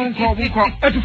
mu nkɔ mu nkɔ etu